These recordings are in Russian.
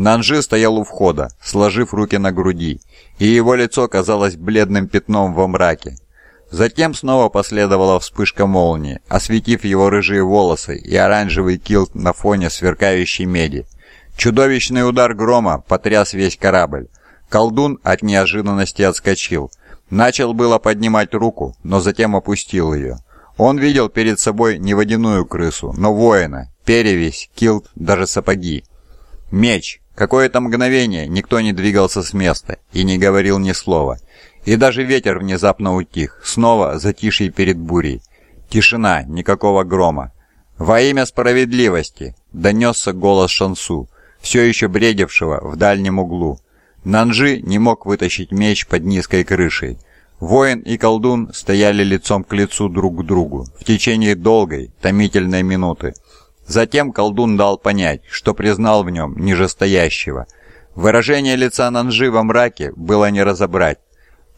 Нанжи стоял у входа, сложив руки на груди, и его лицо казалось бледным пятном во мраке. Затем снова последовала вспышка молнии, осветив его рыжие волосы и оранжевый килт на фоне сверкающей меди. Чудовищный удар грома потряс весь корабль. Колдун от неожиданности отскочил. Начал было поднимать руку, но затем опустил ее. Он видел перед собой не водяную крысу, но воина, перевесь, килт, даже сапоги. Меч. Какое-то мгновение никто не двигался с места и не говорил ни слова. И даже ветер внезапно утих, снова затишье перед бурей. Тишина, никакого грома. «Во имя справедливости!» — донесся голос Шансу, все еще бредевшего в дальнем углу. Нанжи не мог вытащить меч под низкой крышей. Воин и колдун стояли лицом к лицу друг к другу в течение долгой, томительной минуты. Затем колдун дал понять, что признал в нем нижестоящего. Выражение лица Нанжи во мраке было не разобрать.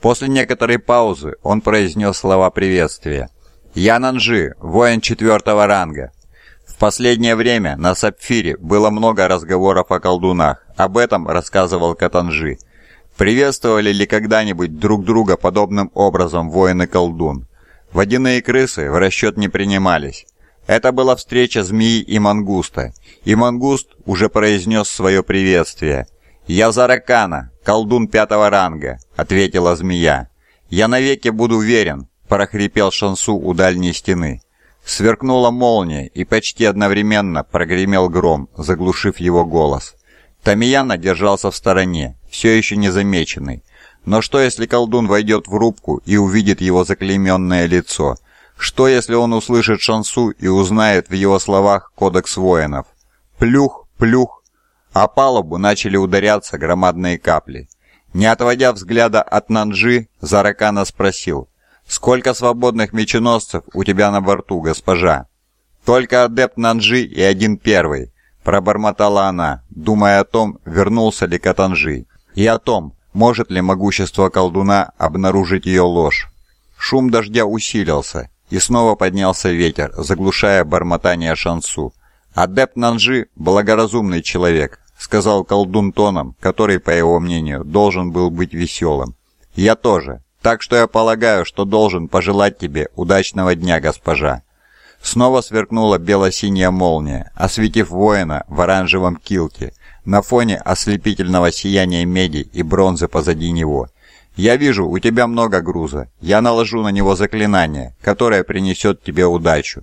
После некоторой паузы он произнес слова приветствия. «Я Нанжи, воин четвертого ранга». В последнее время на Сапфире было много разговоров о колдунах. Об этом рассказывал Катанжи. Приветствовали ли когда-нибудь друг друга подобным образом воин и колдун? Водяные крысы в расчет не принимались. Это была встреча змеи и мангуста, и мангуст уже произнес свое приветствие. «Я Заракана, колдун пятого ранга», — ответила змея. «Я навеки буду верен», — прохрипел Шансу у дальней стены. Сверкнула молния, и почти одновременно прогремел гром, заглушив его голос. Тамияна держался в стороне, все еще незамеченный. Но что, если колдун войдет в рубку и увидит его заклейменное лицо — что, если он услышит Шансу и узнает в его словах кодекс воинов? Плюх, плюх. А палубу начали ударяться громадные капли. Не отводя взгляда от Нанджи, Заракана спросил, «Сколько свободных меченосцев у тебя на борту, госпожа?» «Только адепт Нанджи и один первый», — пробормотала она, думая о том, вернулся ли Катанжи, и о том, может ли могущество колдуна обнаружить ее ложь. Шум дождя усилился, и снова поднялся ветер, заглушая бормотание шансу. «Адепт Нанжи – благоразумный человек», – сказал колдун тоном, который, по его мнению, должен был быть веселым. «Я тоже. Так что я полагаю, что должен пожелать тебе удачного дня, госпожа». Снова сверкнула бело-синяя молния, осветив воина в оранжевом килте, на фоне ослепительного сияния меди и бронзы позади него – «Я вижу, у тебя много груза. Я наложу на него заклинание, которое принесет тебе удачу».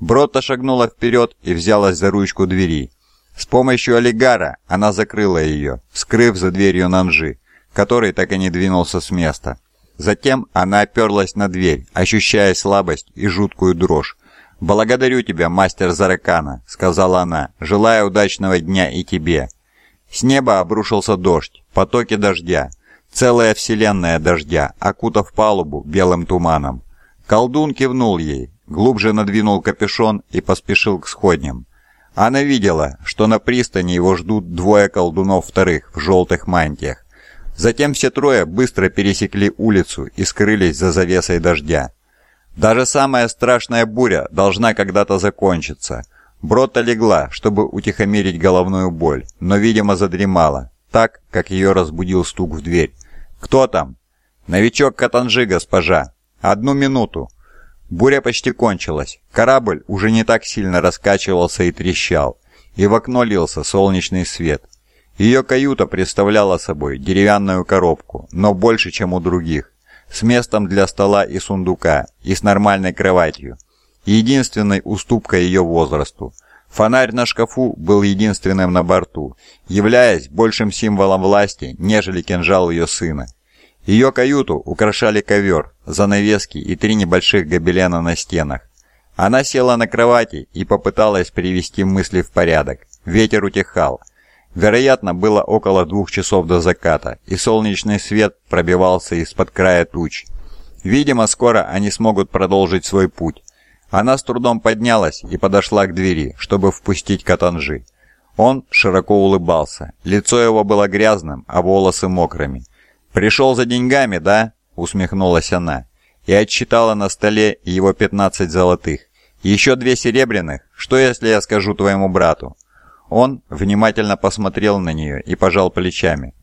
Бротта шагнула вперед и взялась за ручку двери. С помощью олигара она закрыла ее, скрыв за дверью Нанжи, который так и не двинулся с места. Затем она оперлась на дверь, ощущая слабость и жуткую дрожь. «Благодарю тебя, мастер Заракана», — сказала она, — «желая удачного дня и тебе». С неба обрушился дождь, потоки дождя — Целая вселенная дождя, окутав палубу белым туманом. Колдун кивнул ей, глубже надвинул капюшон и поспешил к сходням. Она видела, что на пристани его ждут двое колдунов вторых в желтых мантиях. Затем все трое быстро пересекли улицу и скрылись за завесой дождя. Даже самая страшная буря должна когда-то закончиться. Брота легла, чтобы утихомирить головную боль, но, видимо, задремала, так, как ее разбудил стук в дверь. «Кто там?» «Новичок Катанжи, госпожа. Одну минуту». Буря почти кончилась. Корабль уже не так сильно раскачивался и трещал, и в окно лился солнечный свет. Ее каюта представляла собой деревянную коробку, но больше, чем у других, с местом для стола и сундука, и с нормальной кроватью. Единственной уступкой ее возрасту. Фонарь на шкафу был единственным на борту, являясь большим символом власти, нежели кинжал ее сына. Ее каюту украшали ковер, занавески и три небольших гобелена на стенах. Она села на кровати и попыталась привести мысли в порядок. Ветер утихал. Вероятно, было около двух часов до заката, и солнечный свет пробивался из-под края туч. Видимо, скоро они смогут продолжить свой путь. Она с трудом поднялась и подошла к двери, чтобы впустить Катанжи. Он широко улыбался. Лицо его было грязным, а волосы мокрыми. «Пришел за деньгами, да?» — усмехнулась она. И отчитала на столе его пятнадцать золотых. «Еще две серебряных? Что, если я скажу твоему брату?» Он внимательно посмотрел на нее и пожал плечами.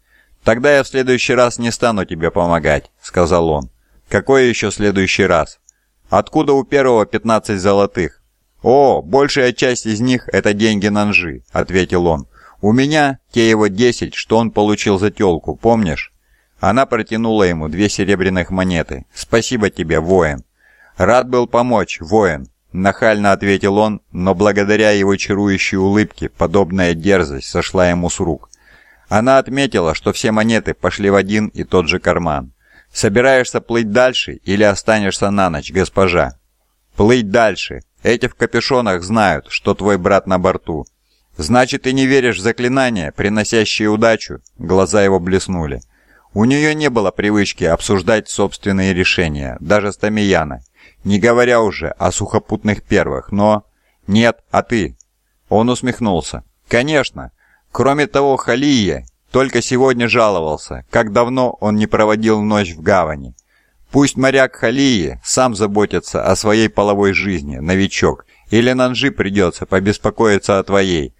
«Тогда я в следующий раз не стану тебе помогать», — сказал он. «Какой еще следующий раз?» «Откуда у первого 15 золотых?» «О, большая часть из них — это деньги Нанжи», — ответил он. «У меня те его 10, что он получил за тёлку, помнишь?» Она протянула ему две серебряных монеты. «Спасибо тебе, воин». «Рад был помочь, воин», — нахально ответил он, но благодаря его чарующей улыбке подобная дерзость сошла ему с рук. Она отметила, что все монеты пошли в один и тот же карман. «Собираешься плыть дальше или останешься на ночь, госпожа?» «Плыть дальше. Эти в капюшонах знают, что твой брат на борту». «Значит, ты не веришь в заклинания, приносящие удачу?» Глаза его блеснули. У нее не было привычки обсуждать собственные решения, даже с Тамияна, не говоря уже о сухопутных первых, но... «Нет, а ты?» Он усмехнулся. «Конечно. Кроме того, Халия только сегодня жаловался, как давно он не проводил ночь в гавани. Пусть моряк Халии сам заботится о своей половой жизни, новичок, или Нанжи придется побеспокоиться о твоей».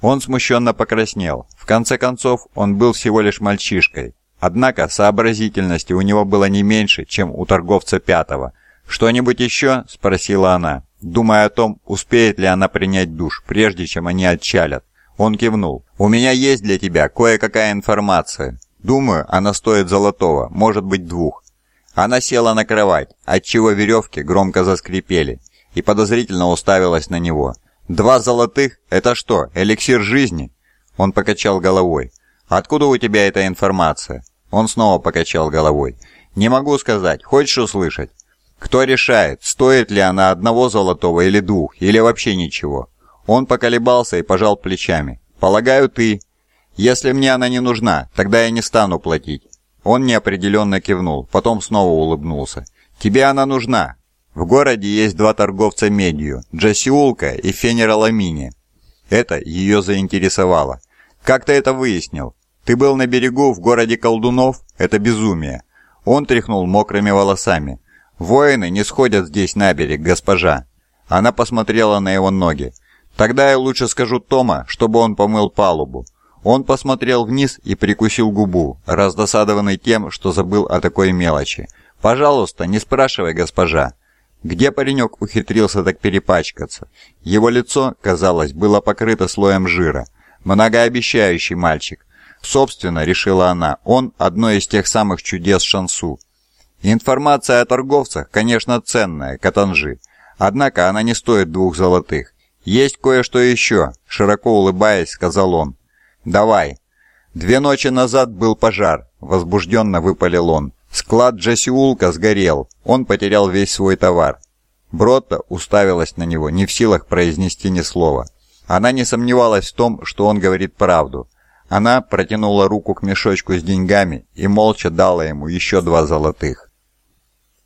Он смущенно покраснел. В конце концов, он был всего лишь мальчишкой. Однако сообразительности у него было не меньше, чем у торговца пятого – «Что-нибудь еще?» – спросила она, думая о том, успеет ли она принять душ, прежде чем они отчалят. Он кивнул. «У меня есть для тебя кое-какая информация. Думаю, она стоит золотого, может быть двух». Она села на кровать, отчего веревки громко заскрипели, и подозрительно уставилась на него. «Два золотых? Это что, эликсир жизни?» Он покачал головой. «Откуда у тебя эта информация?» Он снова покачал головой. «Не могу сказать. Хочешь услышать?» Кто решает, стоит ли она одного золотого или двух, или вообще ничего? Он поколебался и пожал плечами. «Полагаю, ты...» «Если мне она не нужна, тогда я не стану платить». Он неопределенно кивнул, потом снова улыбнулся. «Тебе она нужна. В городе есть два торговца медью, Джасиулка и Фенераламини». Это ее заинтересовало. «Как ты это выяснил? Ты был на берегу в городе колдунов? Это безумие». Он тряхнул мокрыми волосами. «Воины не сходят здесь на берег, госпожа». Она посмотрела на его ноги. «Тогда я лучше скажу Тома, чтобы он помыл палубу». Он посмотрел вниз и прикусил губу, раздосадованный тем, что забыл о такой мелочи. «Пожалуйста, не спрашивай, госпожа». Где паренек ухитрился так перепачкаться? Его лицо, казалось, было покрыто слоем жира. Многообещающий мальчик. Собственно, решила она, он одно из тех самых чудес Шансу. Информация о торговцах, конечно, ценная, Катанжи. Однако она не стоит двух золотых. Есть кое-что еще, широко улыбаясь, сказал он. Давай. Две ночи назад был пожар, возбужденно выпалил он. Склад Джасиулка сгорел, он потерял весь свой товар. Бротта уставилась на него, не в силах произнести ни слова. Она не сомневалась в том, что он говорит правду. Она протянула руку к мешочку с деньгами и молча дала ему еще два золотых.